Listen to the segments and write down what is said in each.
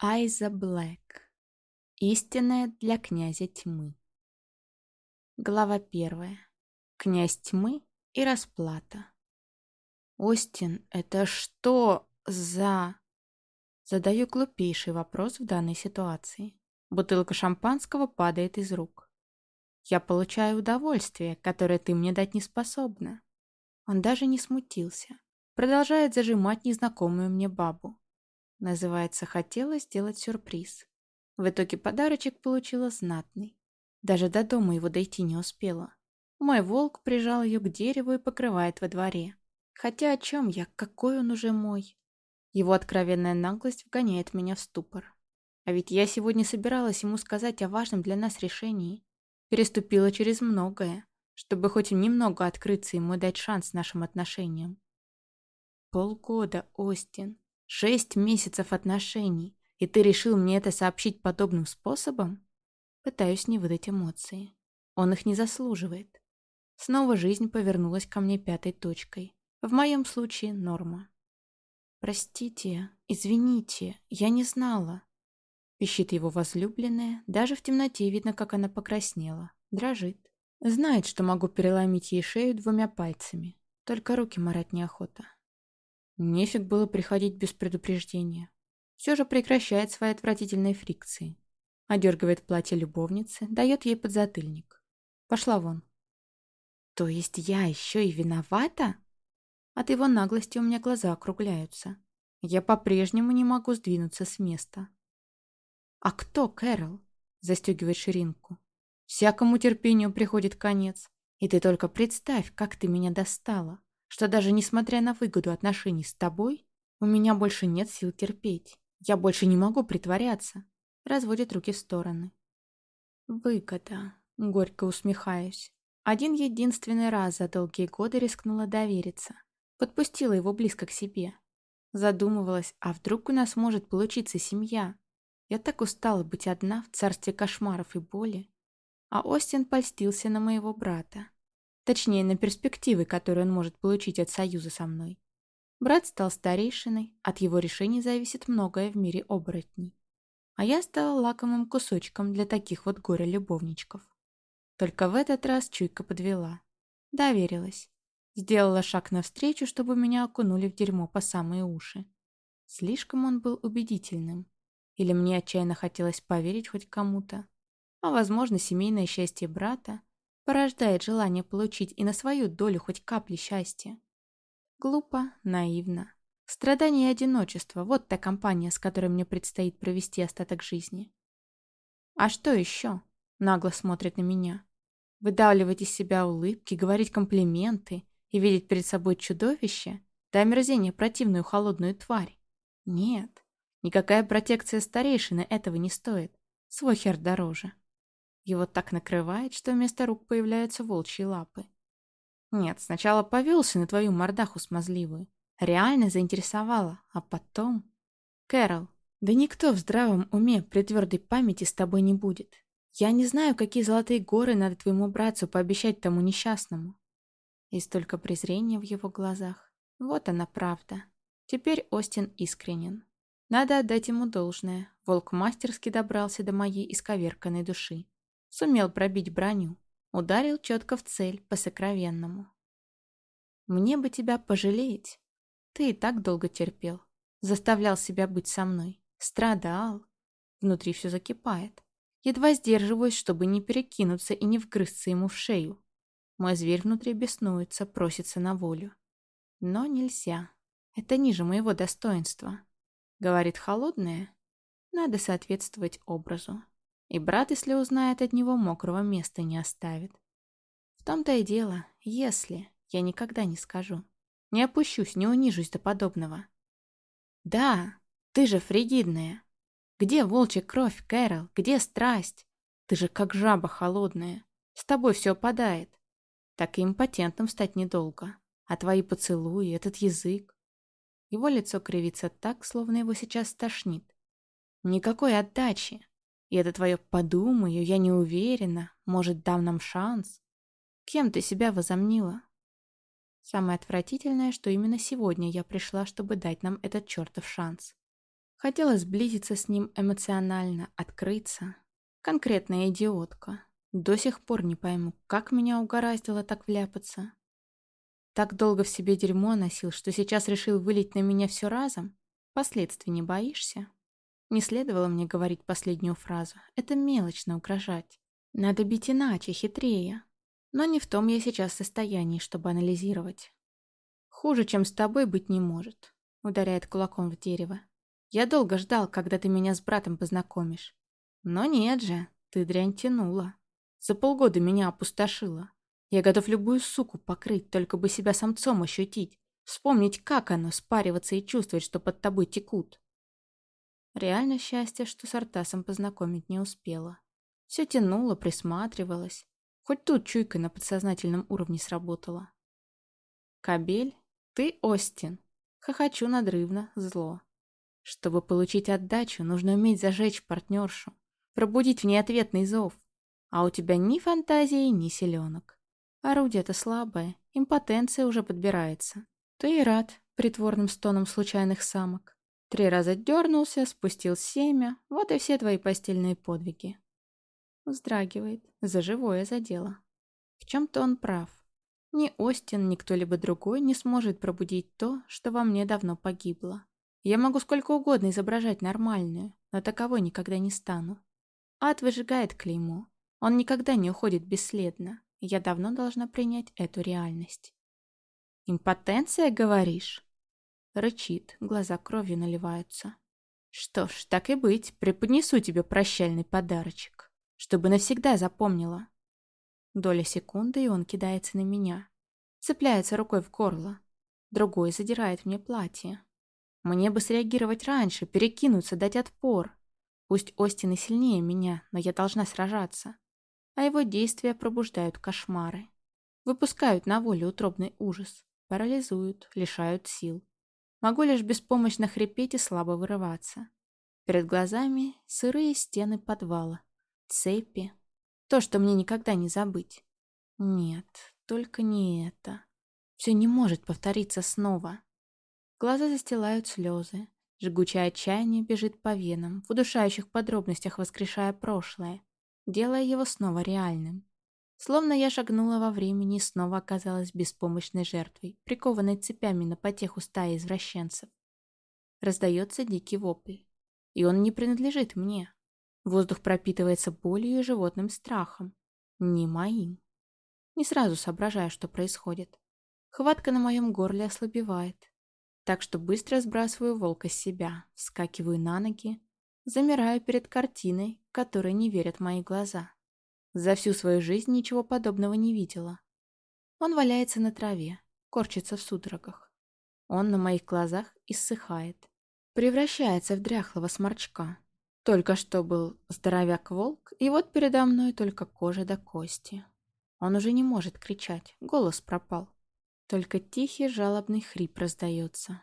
Айза Блэк. Истинная для князя тьмы. Глава первая. Князь тьмы и расплата. Остин, это что за... Задаю глупейший вопрос в данной ситуации. Бутылка шампанского падает из рук. Я получаю удовольствие, которое ты мне дать не способна. Он даже не смутился. Продолжает зажимать незнакомую мне бабу. Называется «Хотела сделать сюрприз». В итоге подарочек получила знатный. Даже до дома его дойти не успела. Мой волк прижал ее к дереву и покрывает во дворе. Хотя о чем я, какой он уже мой? Его откровенная наглость вгоняет меня в ступор. А ведь я сегодня собиралась ему сказать о важном для нас решении. Переступила через многое, чтобы хоть немного открыться ему и дать шанс нашим отношениям. Полгода, Остин. Шесть месяцев отношений, и ты решил мне это сообщить подобным способом? Пытаюсь не выдать эмоции. Он их не заслуживает. Снова жизнь повернулась ко мне пятой точкой. В моем случае норма. «Простите, извините, я не знала», — пищит его возлюбленная. Даже в темноте видно, как она покраснела. Дрожит. Знает, что могу переломить ей шею двумя пальцами. Только руки марать неохота. Нефиг было приходить без предупреждения. Все же прекращает свои отвратительные фрикции. Одергивает платье любовницы, дает ей подзатыльник. Пошла вон. То есть я еще и виновата? От его наглости у меня глаза округляются. Я по-прежнему не могу сдвинуться с места. «А кто Кэрол?» – застегивает ширинку. «Всякому терпению приходит конец. И ты только представь, как ты меня достала что даже несмотря на выгоду отношений с тобой, у меня больше нет сил терпеть. Я больше не могу притворяться. Разводит руки в стороны. Выгода. Горько усмехаюсь. Один единственный раз за долгие годы рискнула довериться. Подпустила его близко к себе. Задумывалась, а вдруг у нас может получиться семья? Я так устала быть одна в царстве кошмаров и боли. А Остин польстился на моего брата. Точнее, на перспективы, которые он может получить от союза со мной. Брат стал старейшиной, от его решений зависит многое в мире оборотней. А я стала лакомым кусочком для таких вот горе-любовничков. Только в этот раз чуйка подвела. Доверилась. Сделала шаг навстречу, чтобы меня окунули в дерьмо по самые уши. Слишком он был убедительным. Или мне отчаянно хотелось поверить хоть кому-то. А, возможно, семейное счастье брата порождает желание получить и на свою долю хоть капли счастья. Глупо, наивно. Страдание и одиночество – вот та компания, с которой мне предстоит провести остаток жизни. А что еще? Нагло смотрит на меня. Выдавливать из себя улыбки, говорить комплименты и видеть перед собой чудовище, до омерзения противную холодную тварь. Нет, никакая протекция старейшины этого не стоит. Свой хер дороже. Его так накрывает, что вместо рук появляются волчьи лапы. Нет, сначала повелся на твою мордаху смазливую. Реально заинтересовала, а потом... Кэрол, да никто в здравом уме при твердой памяти с тобой не будет. Я не знаю, какие золотые горы надо твоему братцу пообещать тому несчастному. И столько презрения в его глазах. Вот она правда. Теперь Остин искренен. Надо отдать ему должное. Волк мастерски добрался до моей исковерканной души. Сумел пробить броню. Ударил четко в цель, по-сокровенному. Мне бы тебя пожалеть. Ты и так долго терпел. Заставлял себя быть со мной. Страдал. Внутри все закипает. Едва сдерживаюсь, чтобы не перекинуться и не вгрызться ему в шею. Мой зверь внутри беснуется, просится на волю. Но нельзя. Это ниже моего достоинства. Говорит холодное. Надо соответствовать образу. И брат, если узнает от него, мокрого места не оставит. В том-то и дело, если, я никогда не скажу. Не опущусь, не унижусь до подобного. Да, ты же фригидная. Где волчья кровь, Кэрол? Где страсть? Ты же как жаба холодная. С тобой все падает. Так и импотентом стать недолго. А твои поцелуи, этот язык. Его лицо кривится так, словно его сейчас стошнит. Никакой отдачи. И это твое «подумаю», я не уверена, может, дам нам шанс. Кем ты себя возомнила? Самое отвратительное, что именно сегодня я пришла, чтобы дать нам этот чертов шанс. Хотела сблизиться с ним эмоционально, открыться. Конкретная идиотка. До сих пор не пойму, как меня угораздило так вляпаться. Так долго в себе дерьмо носил, что сейчас решил вылить на меня все разом? Последствий не боишься? Не следовало мне говорить последнюю фразу. Это мелочно угрожать. Надо бить иначе, хитрее. Но не в том я сейчас состоянии, чтобы анализировать. Хуже, чем с тобой, быть не может. Ударяет кулаком в дерево. Я долго ждал, когда ты меня с братом познакомишь. Но нет же, ты дрянь тянула. За полгода меня опустошила. Я готов любую суку покрыть, только бы себя самцом ощутить. Вспомнить, как оно, спариваться и чувствовать, что под тобой текут. Реально счастье, что с Артасом познакомить не успела. Все тянуло, присматривалась. Хоть тут чуйка на подсознательном уровне сработала. Кабель, ты Остин. Хохочу надрывно, зло. Чтобы получить отдачу, нужно уметь зажечь партнершу, пробудить в ней ответный зов. А у тебя ни фантазии, ни селенок. Орудие-то слабое, импотенция уже подбирается. Ты и рад притворным стоном случайных самок. Три раза дернулся, спустил семя, вот и все твои постельные подвиги. Вздрагивает, за живое задело. В чем-то он прав. Ни Остин, ни кто-либо другой не сможет пробудить то, что во мне давно погибло. Я могу сколько угодно изображать нормальную, но таковой никогда не стану. Ад выжигает клеймо. Он никогда не уходит бесследно. Я давно должна принять эту реальность. «Импотенция, говоришь?» Рычит, глаза кровью наливаются. «Что ж, так и быть, преподнесу тебе прощальный подарочек, чтобы навсегда запомнила». Доля секунды, и он кидается на меня. Цепляется рукой в горло. Другой задирает мне платье. Мне бы среагировать раньше, перекинуться, дать отпор. Пусть Остин и сильнее меня, но я должна сражаться. А его действия пробуждают кошмары. Выпускают на волю утробный ужас. Парализуют, лишают сил. Могу лишь беспомощно хрипеть и слабо вырываться. Перед глазами сырые стены подвала. Цепи. То, что мне никогда не забыть. Нет, только не это. Все не может повториться снова. Глаза застилают слезы. Жгучее отчаяние бежит по венам, в удушающих подробностях воскрешая прошлое, делая его снова реальным. Словно я шагнула во времени и снова оказалась беспомощной жертвой, прикованной цепями на потеху стаи извращенцев. Раздается дикий вопль. И он не принадлежит мне. Воздух пропитывается болью и животным страхом. Не моим. Не сразу соображаю, что происходит. Хватка на моем горле ослабевает так что быстро сбрасываю волка с себя, вскакиваю на ноги, замираю перед картиной, которой не верят мои глаза. За всю свою жизнь ничего подобного не видела. Он валяется на траве, корчится в судорогах. Он на моих глазах иссыхает, превращается в дряхлого сморчка. Только что был здоровяк-волк, и вот передо мной только кожа до кости. Он уже не может кричать, голос пропал. Только тихий жалобный хрип раздается.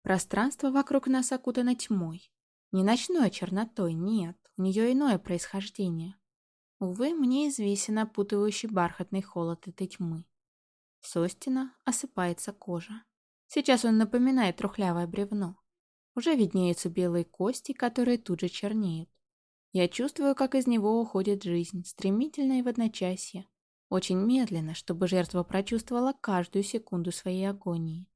Пространство вокруг нас окутано тьмой. Не ночной чернотой, нет, у нее иное происхождение. Увы, мне известен опутывающий бархатный холод этой тьмы. С Остина осыпается кожа. Сейчас он напоминает трухлявое бревно. Уже виднеются белые кости, которые тут же чернеют. Я чувствую, как из него уходит жизнь, стремительно и в одночасье. Очень медленно, чтобы жертва прочувствовала каждую секунду своей агонии.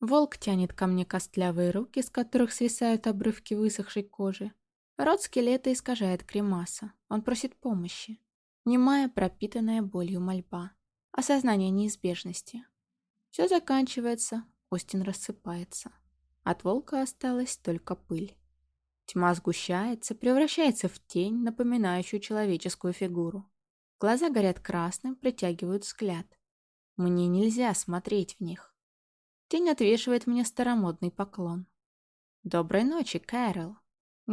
Волк тянет ко мне костлявые руки, с которых свисают обрывки высохшей кожи. Рот скелета искажает кремаса. Он просит помощи. Немая, пропитанная болью мольба. Осознание неизбежности. Все заканчивается, Остин рассыпается. От волка осталась только пыль. Тьма сгущается, превращается в тень, напоминающую человеческую фигуру. Глаза горят красным, притягивают взгляд. Мне нельзя смотреть в них. Тень отвешивает мне старомодный поклон. «Доброй ночи, Кэрол!»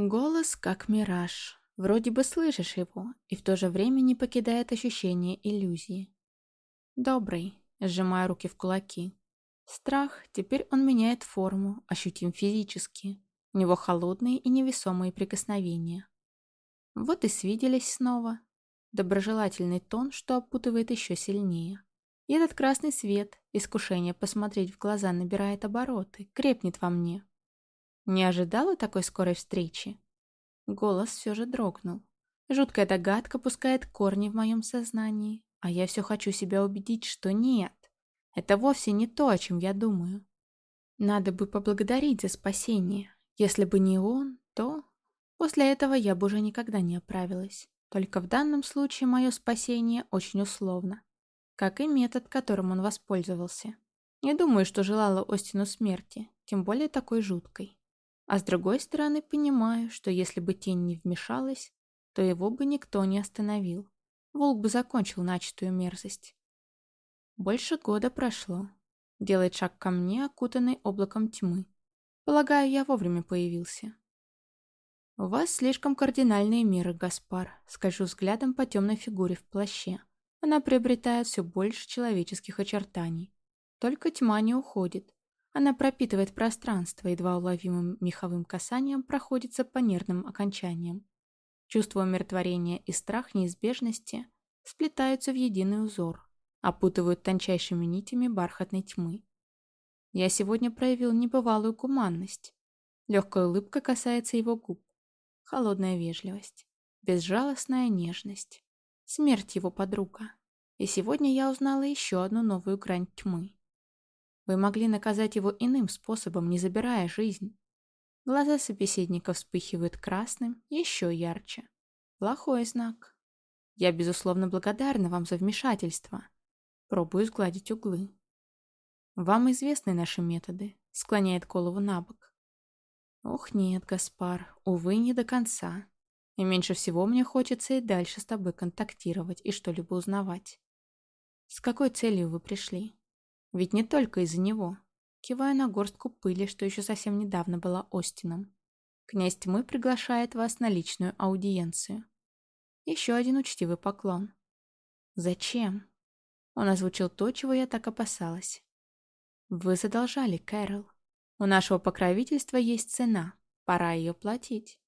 Голос как мираж. Вроде бы слышишь его, и в то же время не покидает ощущение иллюзии. «Добрый», — сжимая руки в кулаки. Страх, теперь он меняет форму, ощутим физически. У него холодные и невесомые прикосновения. Вот и свиделись снова, Доброжелательный тон, что опутывает еще сильнее. И этот красный свет, искушение посмотреть в глаза набирает обороты, крепнет во мне. Не ожидала такой скорой встречи? Голос все же дрогнул. Жуткая догадка пускает корни в моем сознании, а я все хочу себя убедить, что нет. Это вовсе не то, о чем я думаю. Надо бы поблагодарить за спасение. Если бы не он, то... После этого я бы уже никогда не оправилась. Только в данном случае мое спасение очень условно. Как и метод, которым он воспользовался. Не думаю, что желала Остину смерти, тем более такой жуткой. А с другой стороны, понимаю, что если бы тень не вмешалась, то его бы никто не остановил. Волк бы закончил начатую мерзость. Больше года прошло. Делает шаг ко мне, окутанный облаком тьмы. Полагаю, я вовремя появился. «У вас слишком кардинальные меры, Гаспар», — скажу взглядом по темной фигуре в плаще. Она приобретает все больше человеческих очертаний. Только тьма не уходит. Она пропитывает пространство, едва уловимым меховым касанием проходится по нервным окончаниям. Чувство умиротворения и страх неизбежности сплетаются в единый узор, опутывают тончайшими нитями бархатной тьмы. Я сегодня проявил небывалую гуманность. Легкая улыбка касается его губ. Холодная вежливость. Безжалостная нежность. Смерть его подруга. И сегодня я узнала еще одну новую грань тьмы. Вы могли наказать его иным способом, не забирая жизнь. Глаза собеседника вспыхивают красным, еще ярче. Плохой знак. Я, безусловно, благодарна вам за вмешательство. Пробую сгладить углы. Вам известны наши методы, склоняет голову на бок. Ох нет, Гаспар, увы, не до конца. И меньше всего мне хочется и дальше с тобой контактировать и что-либо узнавать. С какой целью вы пришли? Ведь не только из-за него. Киваю на горстку пыли, что еще совсем недавно была Остином. Князь тьмы приглашает вас на личную аудиенцию. Еще один учтивый поклон. Зачем? Он озвучил то, чего я так опасалась. Вы задолжали, Кэрол. У нашего покровительства есть цена. Пора ее платить.